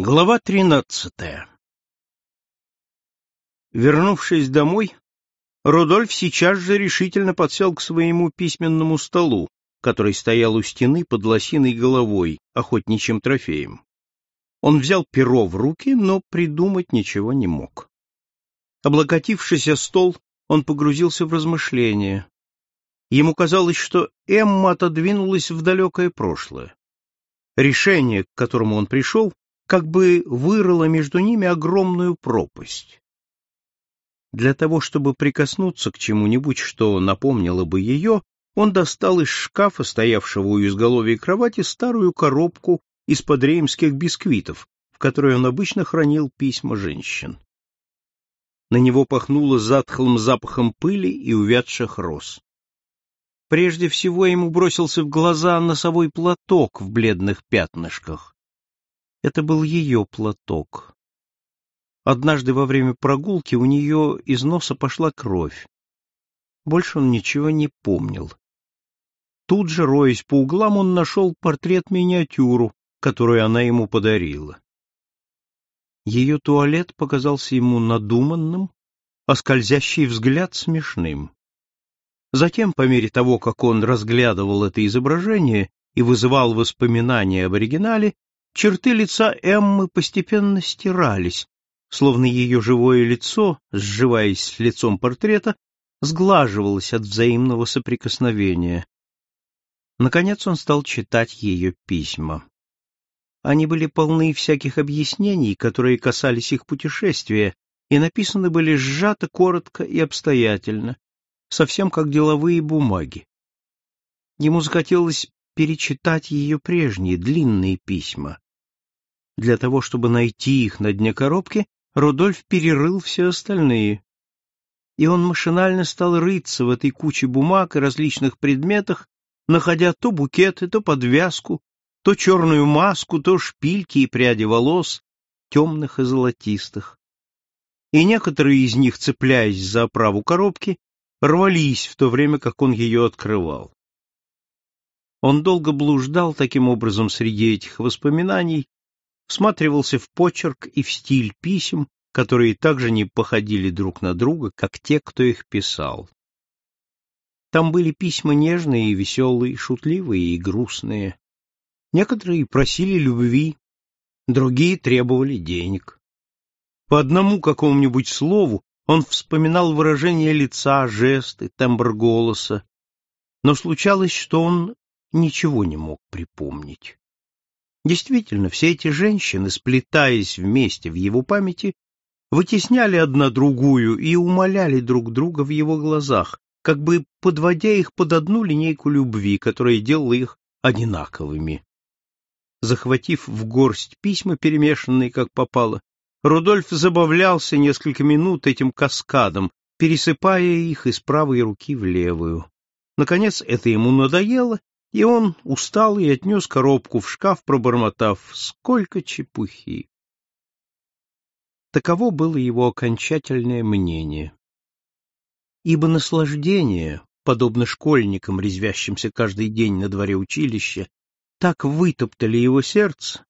Глава тринадцатая Вернувшись домой, Рудольф сейчас же решительно подсел к своему письменному столу, который стоял у стены под лосиной головой, охотничьим трофеем. Он взял перо в руки, но придумать ничего не мог. Облокотившись о стол, он погрузился в размышления. Ему казалось, что Эмма отодвинулась в далекое прошлое. Решение, к которому он пришел, как бы вырыла между ними огромную пропасть. Для того, чтобы прикоснуться к чему-нибудь, что напомнило бы ее, он достал из шкафа, стоявшего у изголовья кровати, старую коробку из-под реймских бисквитов, в которой он обычно хранил письма женщин. На него пахнуло затхлым запахом пыли и увядших роз. Прежде всего ему бросился в глаза носовой платок в бледных пятнышках. Это был ее платок. Однажды во время прогулки у нее из носа пошла кровь. Больше он ничего не помнил. Тут же, роясь по углам, он нашел портрет-миниатюру, которую она ему подарила. Ее туалет показался ему надуманным, а скользящий взгляд смешным. Затем, по мере того, как он разглядывал это изображение и вызывал воспоминания об оригинале, Черты лица Эммы постепенно стирались, словно ее живое лицо, сживаясь с лицом портрета, сглаживалось от взаимного соприкосновения. Наконец он стал читать ее письма. Они были полны всяких объяснений, которые касались их путешествия, и написаны были сжато, коротко и обстоятельно, совсем как деловые бумаги. Ему захотелось перечитать ее прежние длинные письма. Для того, чтобы найти их на дне коробки, Рудольф перерыл все остальные. И он машинально стал рыться в этой куче бумаг и различных предметах, находя то букеты, то подвязку, то черную маску, то шпильки и пряди волос, темных и золотистых. И некоторые из них, цепляясь за оправу коробки, рвались в то время, как он ее открывал. Он долго блуждал таким образом среди этих воспоминаний, всматривался в почерк и в стиль писем, которые также не походили друг на друга, как те, кто их писал. Там были письма нежные и веселые, шутливые и грустные. Некоторые просили любви, другие требовали денег. По одному какому-нибудь слову он вспоминал выражение лица, жесты, тембр голоса, но случалось, что он ничего не мог припомнить. Действительно, все эти женщины, сплетаясь вместе в его памяти, вытесняли одна другую и умоляли друг друга в его глазах, как бы подводя их под одну линейку любви, которая делала их одинаковыми. Захватив в горсть письма, перемешанные как попало, Рудольф забавлялся несколько минут этим каскадом, пересыпая их из правой руки в левую. Наконец это ему надоело, и он устал и отнес коробку в шкаф, пробормотав «Сколько чепухи!». Таково было его окончательное мнение. Ибо наслаждение, подобно школьникам, резвящимся каждый день на дворе училища, так вытоптали его сердце,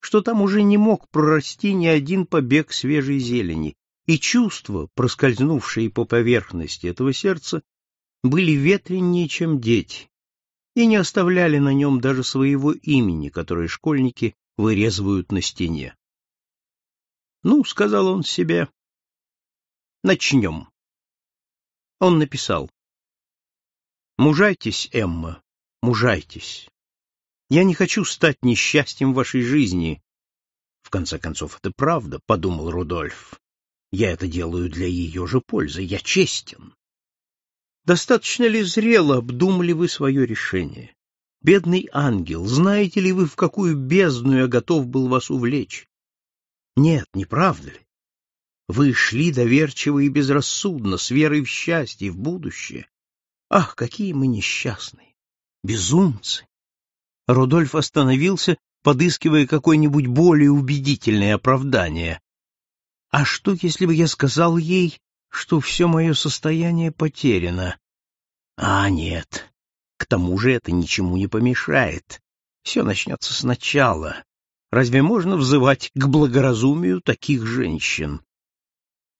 что там уже не мог прорасти ни один побег свежей зелени, и чувства, проскользнувшие по поверхности этого сердца, были ветреннее, чем дети, и не оставляли на нем даже своего имени, которое школьники вырезывают на стене. «Ну, — сказал он себе, — начнем». Он написал. «Мужайтесь, Эмма, мужайтесь. Я не хочу стать несчастьем вашей жизни». В конце концов, это правда, — подумал Рудольф. Я это делаю для ее же пользы, я честен. Достаточно ли зрело обдумали вы свое решение? Бедный ангел, знаете ли вы, в какую бездну я готов был вас увлечь? Нет, не правда ли? Вы шли доверчиво и безрассудно, с верой в счастье, в будущее. Ах, какие мы несчастные! Безумцы! Рудольф остановился, подыскивая какое-нибудь более убедительное оправдание. А что, если бы я сказал ей, что все мое состояние потеряно. А нет, к тому же это ничему не помешает. Все начнется сначала. Разве можно взывать к благоразумию таких женщин?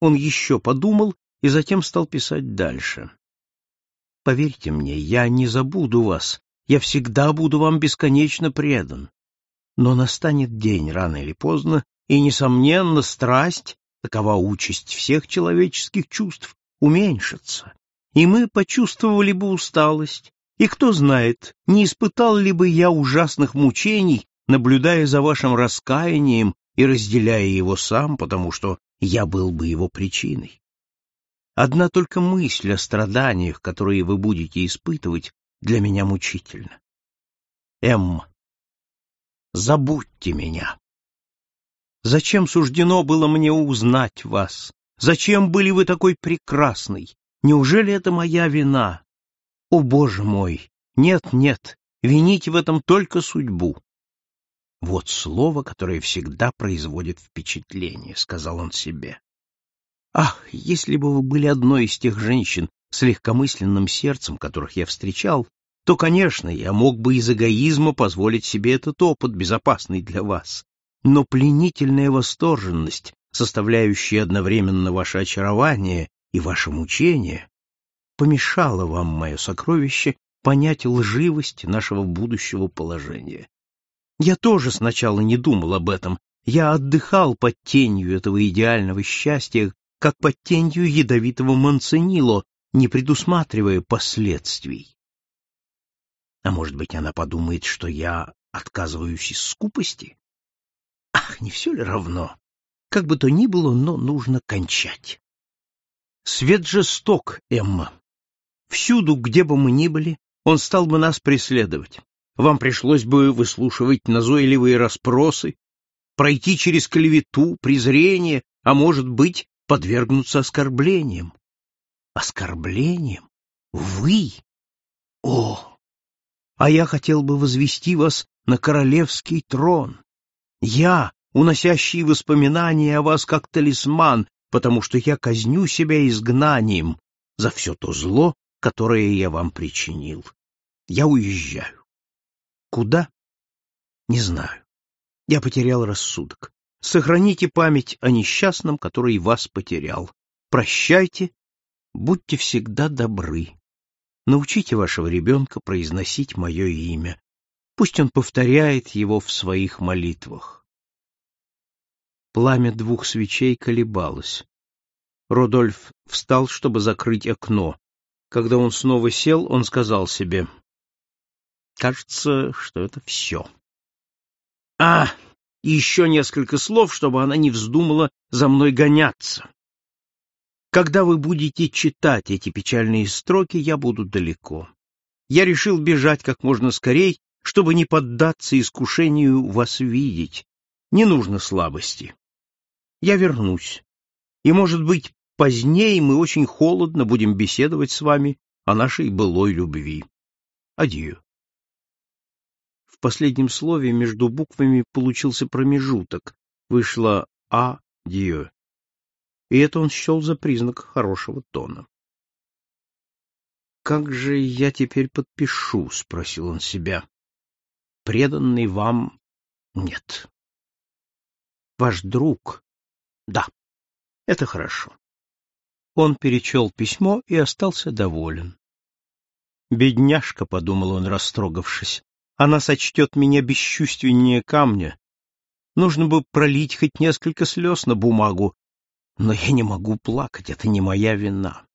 Он еще подумал и затем стал писать дальше. Поверьте мне, я не забуду вас, я всегда буду вам бесконечно предан. Но настанет день, рано или поздно, и, несомненно, страсть, такова участь всех человеческих чувств, уменьшится, и мы почувствовали бы усталость, и кто знает, не испытал ли бы я ужасных мучений, наблюдая за вашим раскаянием и разделяя его сам, потому что я был бы его причиной. Одна только мысль о страданиях, которые вы будете испытывать, для меня мучительна. Эмма, забудьте меня. Зачем суждено было мне узнать вас? Зачем были вы такой прекрасной? Неужели это моя вина? О, Боже мой! Нет, нет, вините в этом только судьбу. Вот слово, которое всегда производит впечатление, сказал он себе. Ах, если бы вы были одной из тех женщин с легкомысленным сердцем, которых я встречал, то, конечно, я мог бы из эгоизма позволить себе этот опыт, безопасный для вас. Но пленительная восторженность, составляющая одновременно ваше очарование и ваше мучение, помешала вам, мое сокровище, понять лживость нашего будущего положения. Я тоже сначала не думал об этом. Я отдыхал под тенью этого идеального счастья, как под тенью ядовитого манцинило, не предусматривая последствий. А может быть, она подумает, что я отказываюсь из скупости? Ах, не все ли равно? Как бы то ни было, но нужно кончать. Свет жесток, Эмма. Всюду, где бы мы ни были, он стал бы нас преследовать. Вам пришлось бы выслушивать назойливые расспросы, пройти через клевету, презрение, а может быть, подвергнуться оскорблениям. Оскорблениям? Вы? О! А я хотел бы возвести вас на королевский трон. Я, уносящий воспоминания о вас как талисман, потому что я казню себя изгнанием за все то зло, которое я вам причинил. Я уезжаю. Куда? Не знаю. Я потерял рассудок. Сохраните память о несчастном, который вас потерял. Прощайте, будьте всегда добры. Научите вашего ребенка произносить мое имя. Пусть он повторяет его в своих молитвах. Пламя двух свечей колебалось. Родольф встал, чтобы закрыть окно. Когда он снова сел, он сказал себе, Кажется, что это все. А, еще несколько слов, чтобы она не вздумала за мной гоняться. Когда вы будете читать эти печальные строки, я буду далеко. Я решил бежать как можно скорей, чтобы не поддаться искушению вас видеть. Не нужно слабости. Я вернусь. И, может быть, позднее мы очень холодно будем беседовать с вами о нашей былой любви. Адью последнем слове между буквами получился промежуток, вышло «а диeu». И это он счел за признак хорошего тона. «Как же я теперь подпишу?» — спросил он себя. «Преданный вам нет. Ваш друг? Да, это хорошо». Он перечел письмо и остался доволен. «Бедняжка», — подумал он, растрогавшись, она сочтет меня бесчувственнее камня. Нужно бы пролить хоть несколько слез на бумагу, но я не могу плакать, это не моя вина.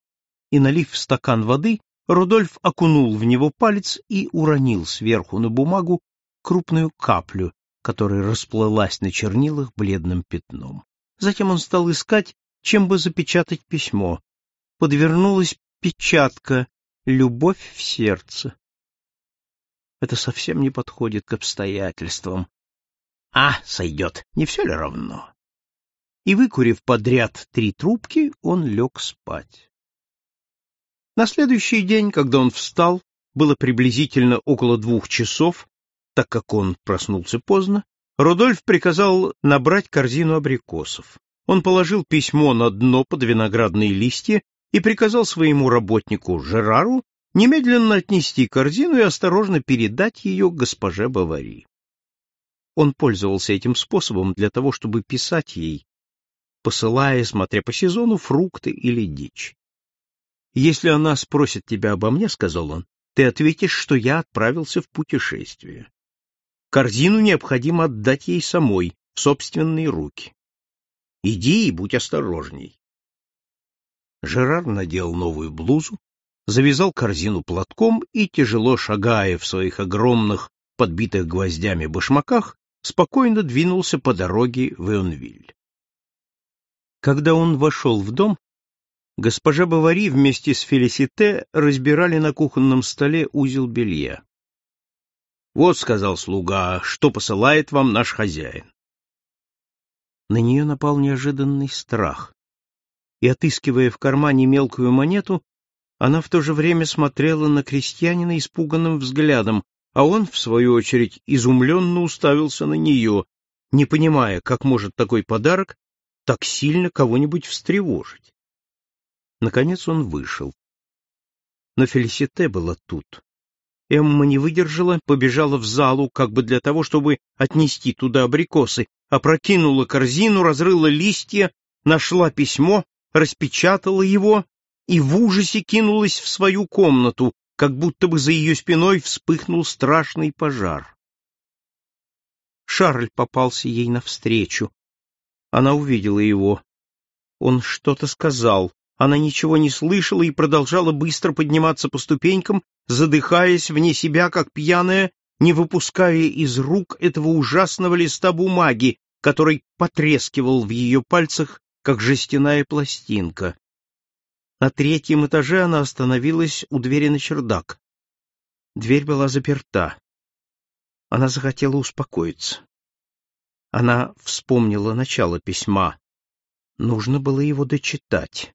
И, налив в стакан воды, Рудольф окунул в него палец и уронил сверху на бумагу крупную каплю, которая расплылась на чернилах бледным пятном. Затем он стал искать, чем бы запечатать письмо. Подвернулась печатка «Любовь в сердце». Это совсем не подходит к обстоятельствам. А, сойдет, не все ли равно? И, выкурив подряд три трубки, он лег спать. На следующий день, когда он встал, было приблизительно около двух часов, так как он проснулся поздно, Рудольф приказал набрать корзину абрикосов. Он положил письмо на дно под виноградные листья и приказал своему работнику Жерару немедленно отнести корзину и осторожно передать ее госпоже Бавари. Он пользовался этим способом для того, чтобы писать ей, посылая, смотря по сезону, фрукты или дичь. «Если она спросит тебя обо мне, — сказал он, — ты ответишь, что я отправился в путешествие. Корзину необходимо отдать ей самой, в собственные руки. Иди и будь осторожней. Жерар надел новую блузу, завязал корзину платком и, тяжело шагая в своих огромных, подбитых гвоздями башмаках, спокойно двинулся по дороге в Эонвиль. Когда он вошел в дом, госпожа Бавари вместе с Фелисите разбирали на кухонном столе узел белья. «Вот, — сказал слуга, — что посылает вам наш хозяин». На нее напал неожиданный страх и, отыскивая в кармане мелкую монету, она в то же время смотрела на крестьянина испуганным взглядом, а он, в свою очередь, изумленно уставился на нее, не понимая, как может такой подарок так сильно кого-нибудь встревожить. Наконец он вышел. Но Фелисите была тут. Эмма не выдержала, побежала в залу, как бы для того, чтобы отнести туда абрикосы, опрокинула корзину, разрыла листья, нашла письмо, распечатала его и в ужасе кинулась в свою комнату, как будто бы за ее спиной вспыхнул страшный пожар. Шарль попался ей навстречу. Она увидела его. Он что-то сказал. Она ничего не слышала и продолжала быстро подниматься по ступенькам, задыхаясь вне себя, как пьяная, не выпуская из рук этого ужасного листа бумаги, который потрескивал в ее пальцах как жестяная пластинка. На третьем этаже она остановилась у двери на чердак. Дверь была заперта. Она захотела успокоиться. Она вспомнила начало письма. Нужно было его дочитать.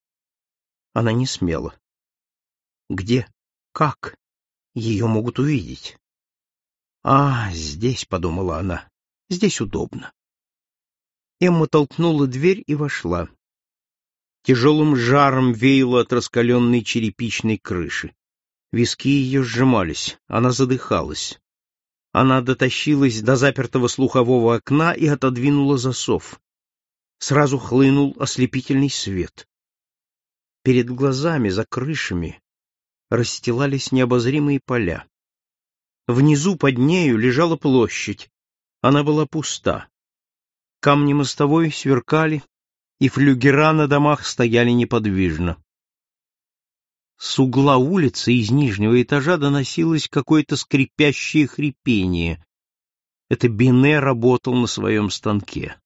Она не смела. Где? Как? Ее могут увидеть. А, здесь, — подумала она, — здесь удобно. Эмма толкнула дверь и вошла. Тяжелым жаром веяло от раскаленной черепичной крыши. Виски ее сжимались, она задыхалась. Она дотащилась до запертого слухового окна и отодвинула засов. Сразу хлынул ослепительный свет. Перед глазами, за крышами, расстилались необозримые поля. Внизу под нею лежала площадь. Она была пуста. Камни мостовой сверкали, и флюгера на домах стояли неподвижно. С угла улицы из нижнего этажа доносилось какое-то скрипящее хрипение. Это Бине работал на своем станке.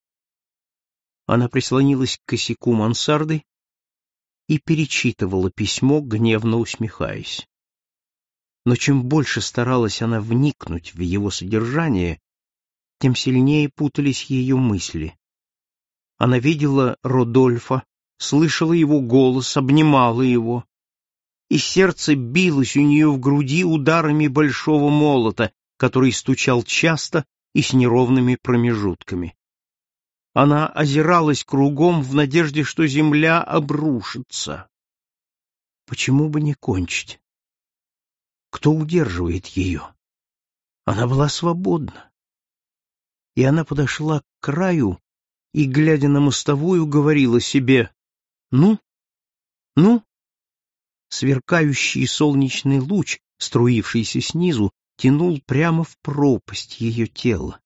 Она прислонилась к косяку мансарды и перечитывала письмо, гневно усмехаясь. Но чем больше старалась она вникнуть в его содержание, тем сильнее путались ее мысли. Она видела Родольфа, слышала его голос, обнимала его, и сердце билось у нее в груди ударами большого молота, который стучал часто и с неровными промежутками. Она озиралась кругом в надежде, что земля обрушится. Почему бы не кончить? Кто удерживает ее? Она была свободна и она подошла к краю и, глядя на мостовую, говорила себе «Ну? Ну?» Сверкающий солнечный луч, струившийся снизу, тянул прямо в пропасть ее тела.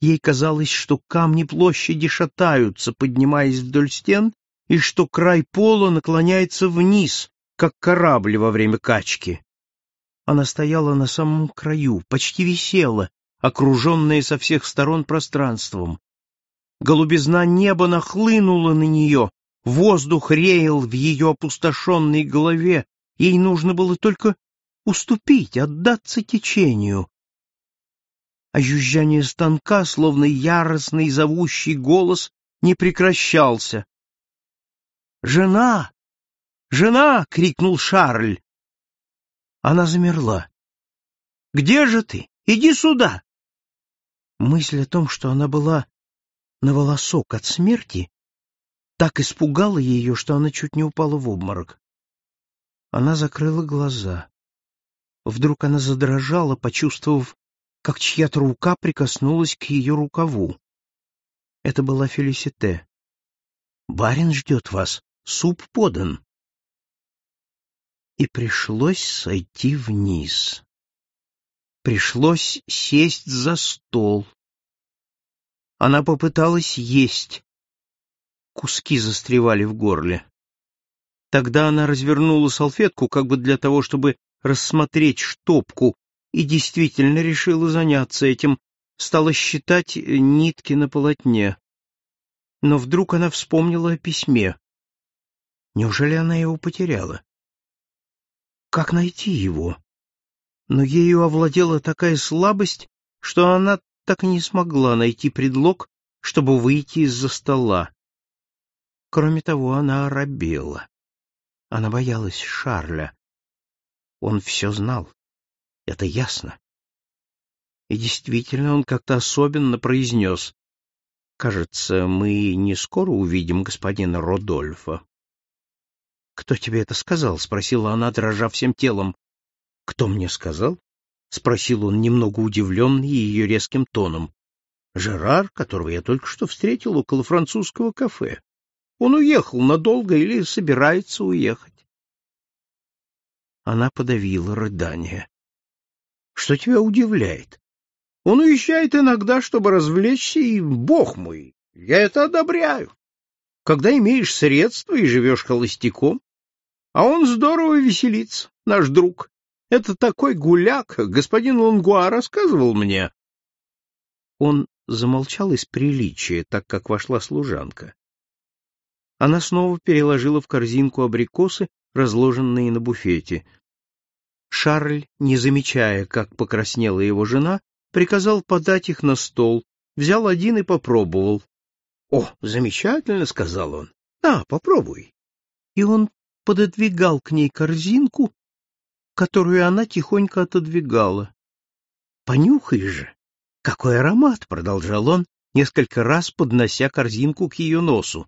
Ей казалось, что камни площади шатаются, поднимаясь вдоль стен, и что край пола наклоняется вниз, как корабль во время качки. Она стояла на самом краю, почти висела, окруженная со всех сторон пространством. Голубизна неба нахлынула на нее, воздух реял в ее опустошенной голове, ей нужно было только уступить, отдаться течению. А станка, словно яростный зовущий голос, не прекращался. «Жена! Жена!» — крикнул Шарль. Она замерла. «Где же ты? Иди сюда!» Мысль о том, что она была на волосок от смерти, так испугала ее, что она чуть не упала в обморок. Она закрыла глаза. Вдруг она задрожала, почувствовав, как чья-то рука прикоснулась к ее рукаву. Это была Фелисите. «Барин ждет вас, суп подан». И пришлось сойти вниз. Пришлось сесть за стол. Она попыталась есть. Куски застревали в горле. Тогда она развернула салфетку, как бы для того, чтобы рассмотреть штопку, и действительно решила заняться этим, стала считать нитки на полотне. Но вдруг она вспомнила о письме. Неужели она его потеряла? Как найти его? Но ею овладела такая слабость, что она так и не смогла найти предлог, чтобы выйти из-за стола. Кроме того, она оробела. Она боялась Шарля. Он все знал. Это ясно. И действительно, он как-то особенно произнес. «Кажется, мы не скоро увидим господина Родольфа». «Кто тебе это сказал?» — спросила она, дрожа всем телом. «Кто мне сказал?» — спросил он, немного удивленный ее резким тоном. «Жерар, которого я только что встретил около французского кафе. Он уехал надолго или собирается уехать». Она подавила рыдание. «Что тебя удивляет? Он уезжает иногда, чтобы развлечься, и, бог мой, я это одобряю. Когда имеешь средства и живешь холостяком, а он здорово веселится, наш друг. Это такой гуляк, господин Лангуа рассказывал мне. Он замолчал из приличия, так как вошла служанка. Она снова переложила в корзинку абрикосы, разложенные на буфете. Шарль, не замечая, как покраснела его жена, приказал подать их на стол, взял один и попробовал. — О, замечательно, — сказал он. — На, попробуй. И он пододвигал к ней корзинку, которую она тихонько отодвигала. «Понюхай же! Какой аромат!» — продолжал он, несколько раз поднося корзинку к ее носу.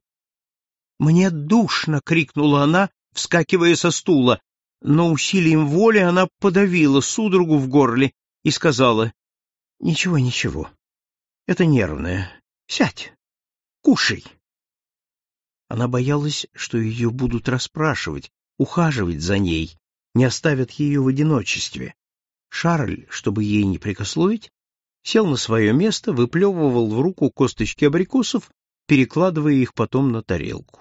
«Мне душно!» — крикнула она, вскакивая со стула, но усилием воли она подавила судорогу в горле и сказала, «Ничего, ничего, это нервное. Сядь, кушай». Она боялась, что ее будут расспрашивать, ухаживать за ней, не оставят ее в одиночестве. Шарль, чтобы ей не прикословить, сел на свое место, выплевывал в руку косточки абрикосов, перекладывая их потом на тарелку.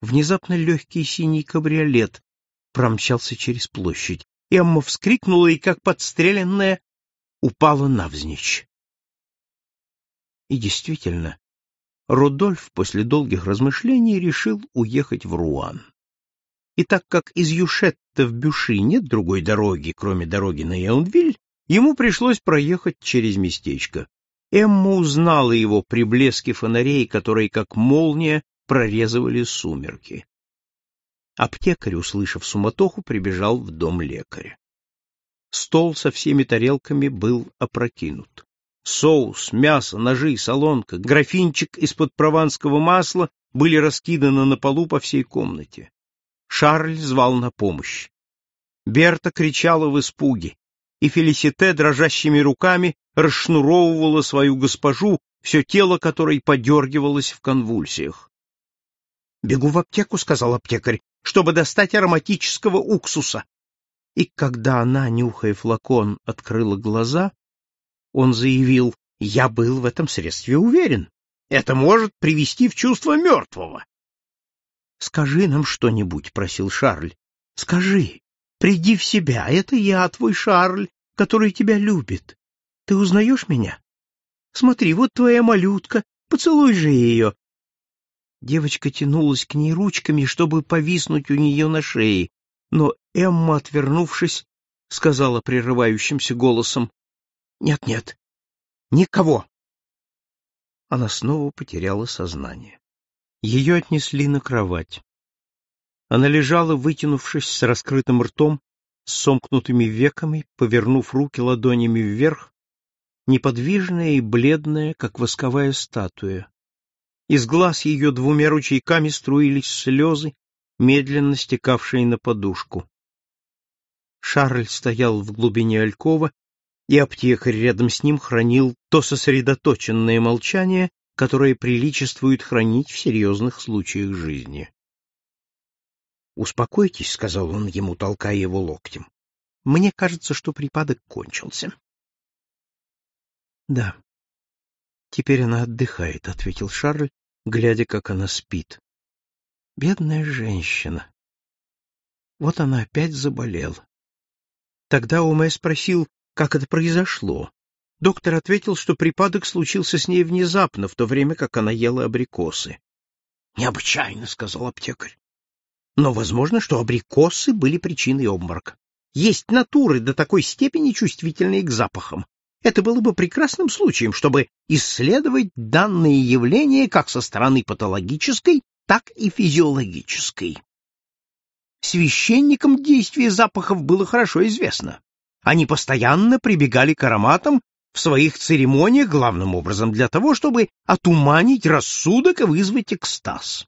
Внезапно легкий синий кабриолет промчался через площадь. Эмма вскрикнула и, как подстреленная, упала навзничь. И действительно, Рудольф после долгих размышлений решил уехать в Руан. И так как из Юшетта в Бюши нет другой дороги, кроме дороги на Яунвиль, ему пришлось проехать через местечко. Эмма узнала его при блеске фонарей, которые, как молния, прорезывали сумерки. Аптекарь, услышав суматоху, прибежал в дом лекаря. Стол со всеми тарелками был опрокинут. Соус, мясо, ножи, солонка, графинчик из-под прованского масла были раскиданы на полу по всей комнате. Шарль звал на помощь. Берта кричала в испуге, и Фелисите дрожащими руками расшнуровывала свою госпожу, все тело которой подергивалось в конвульсиях. «Бегу в аптеку», — сказал аптекарь, — «чтобы достать ароматического уксуса». И когда она, нюхая флакон, открыла глаза, он заявил, «Я был в этом средстве уверен. Это может привести в чувство мертвого». «Скажи нам что-нибудь», — просил Шарль. «Скажи, приди в себя, это я, твой Шарль, который тебя любит. Ты узнаешь меня? Смотри, вот твоя малютка, поцелуй же ее». Девочка тянулась к ней ручками, чтобы повиснуть у нее на шее, но Эмма, отвернувшись, сказала прерывающимся голосом, «Нет-нет, никого!» Она снова потеряла сознание. Ее отнесли на кровать. Она лежала, вытянувшись с раскрытым ртом, с сомкнутыми веками, повернув руки ладонями вверх, неподвижная и бледная, как восковая статуя. Из глаз ее двумя ручейками струились слезы, медленно стекавшие на подушку. Шарль стоял в глубине алькова и аптекарь рядом с ним хранил то сосредоточенное молчание, которое приличествует хранить в серьезных случаях жизни. «Успокойтесь», — сказал он ему, толкая его локтем. «Мне кажется, что припадок кончился». «Да, теперь она отдыхает», — ответил Шарль, глядя, как она спит. «Бедная женщина. Вот она опять заболела». Тогда Уме спросил, как это произошло. Доктор ответил, что припадок случился с ней внезапно, в то время как она ела абрикосы. «Необычайно», — сказал аптекарь. «Но возможно, что абрикосы были причиной обморока. Есть натуры до такой степени чувствительные к запахам. Это было бы прекрасным случаем, чтобы исследовать данные явления как со стороны патологической, так и физиологической. Священникам действие запахов было хорошо известно. Они постоянно прибегали к ароматам в своих церемониях главным образом для того, чтобы отуманить рассудок и вызвать экстаз.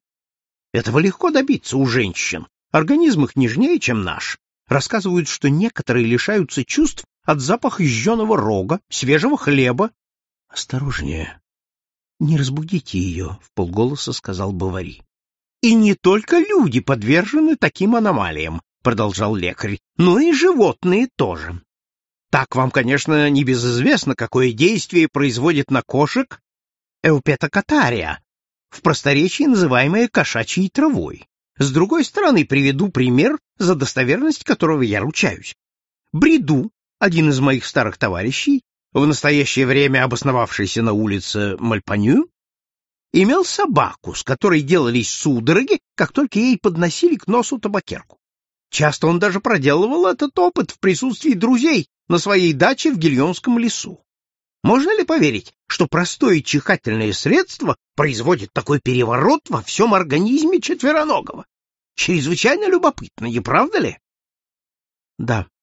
Этого легко добиться у женщин. Организм их нежнее, чем наш. Рассказывают, что некоторые лишаются чувств от запаха жженого рога, свежего хлеба. — Осторожнее. Не разбудите ее, — в полголоса сказал Бавари. — И не только люди подвержены таким аномалиям, — продолжал лекарь, — но и животные тоже. Так вам, конечно, не безызвестно, какое действие производит на кошек эупетокатария, в просторечии называемая кошачьей травой. С другой стороны, приведу пример, за достоверность которого я ручаюсь. Бреду, один из моих старых товарищей, в настоящее время обосновавшийся на улице Мальпаню, имел собаку, с которой делались судороги, как только ей подносили к носу табакерку. Часто он даже проделывал этот опыт в присутствии друзей, на своей даче в Гильонском лесу. Можно ли поверить, что простое чихательное средство производит такой переворот во всем организме четвероногого? Чрезвычайно любопытно, не правда ли? — Да, —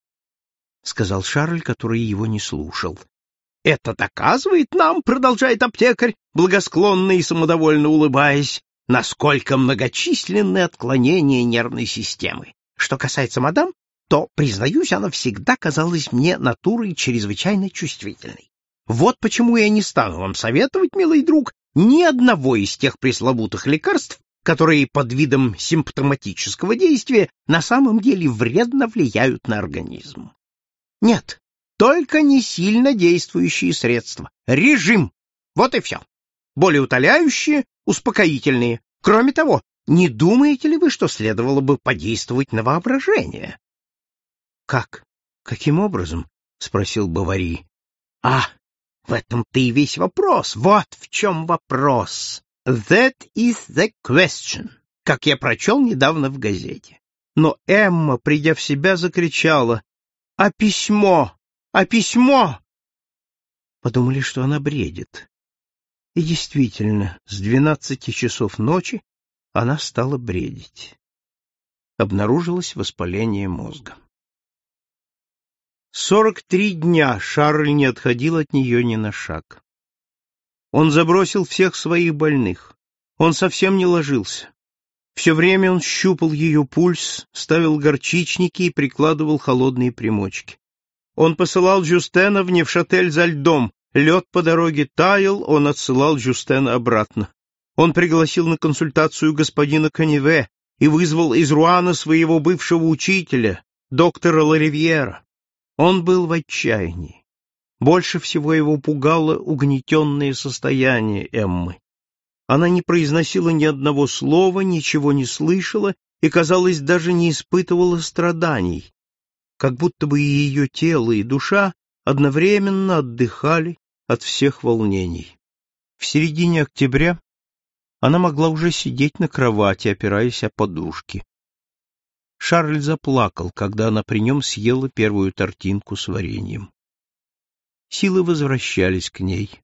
сказал Шарль, который его не слушал. — Это доказывает нам, — продолжает аптекарь, благосклонно и самодовольно улыбаясь, насколько многочисленны отклонения нервной системы. Что касается мадам, то, признаюсь, она всегда казалась мне натурой чрезвычайно чувствительной. Вот почему я не стану вам советовать, милый друг, ни одного из тех пресловутых лекарств, которые под видом симптоматического действия на самом деле вредно влияют на организм. Нет, только не сильно действующие средства. Режим. Вот и все. Более утоляющие, успокоительные. Кроме того, не думаете ли вы, что следовало бы подействовать на воображение? Как? Каким образом? спросил Бавари. А, в этом-то и весь вопрос. Вот в чем вопрос. That is the question, как я прочел недавно в газете. Но Эмма, придя в себя, закричала: "А письмо? А письмо?" Подумали, что она бредит. И действительно, с двенадцати часов ночи она стала бредить. Обнаружилось воспаление мозга. Сорок три дня Шарль не отходил от нее ни на шаг. Он забросил всех своих больных. Он совсем не ложился. Все время он щупал ее пульс, ставил горчичники и прикладывал холодные примочки. Он посылал Жюстена в Невшатель за льдом. Лед по дороге таял, он отсылал Жюстена обратно. Он пригласил на консультацию господина Каневе и вызвал из Руана своего бывшего учителя, доктора Ларивьера. Он был в отчаянии. Больше всего его пугало угнетенное состояние Эммы. Она не произносила ни одного слова, ничего не слышала и, казалось, даже не испытывала страданий, как будто бы и ее тело, и душа одновременно отдыхали от всех волнений. В середине октября она могла уже сидеть на кровати, опираясь о подушки. Шарль заплакал, когда она при нем съела первую тортинку с вареньем. Силы возвращались к ней.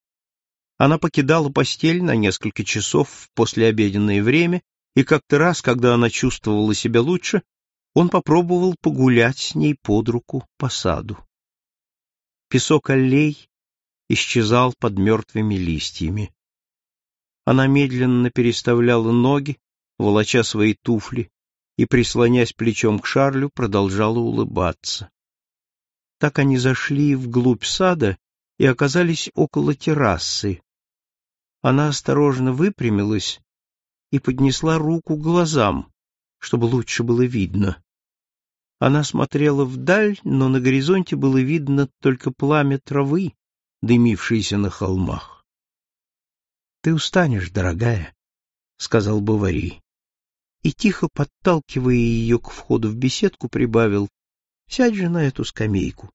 Она покидала постель на несколько часов в послеобеденное время, и как-то раз, когда она чувствовала себя лучше, он попробовал погулять с ней под руку по саду. Песок аллей исчезал под мертвыми листьями. Она медленно переставляла ноги, волоча свои туфли, и, прислонясь плечом к Шарлю, продолжала улыбаться. Так они зашли вглубь сада и оказались около террасы. Она осторожно выпрямилась и поднесла руку к глазам, чтобы лучше было видно. Она смотрела вдаль, но на горизонте было видно только пламя травы, дымившееся на холмах. — Ты устанешь, дорогая, — сказал Бавари. И, тихо подталкивая ее к входу в беседку, прибавил, — Сядь же на эту скамейку.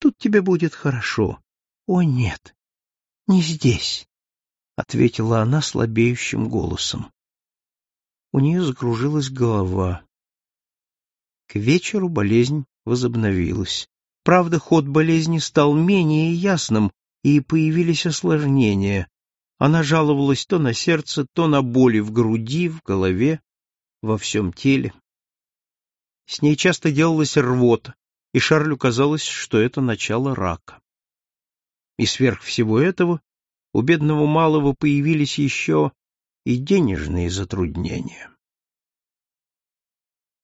Тут тебе будет хорошо. — О, нет, не здесь, — ответила она слабеющим голосом. У нее закружилась голова. К вечеру болезнь возобновилась. Правда, ход болезни стал менее ясным, и появились осложнения. Она жаловалась то на сердце, то на боли в груди, в голове, во всем теле. С ней часто делалась рвота, и Шарлю казалось, что это начало рака. И сверх всего этого у бедного малого появились еще и денежные затруднения.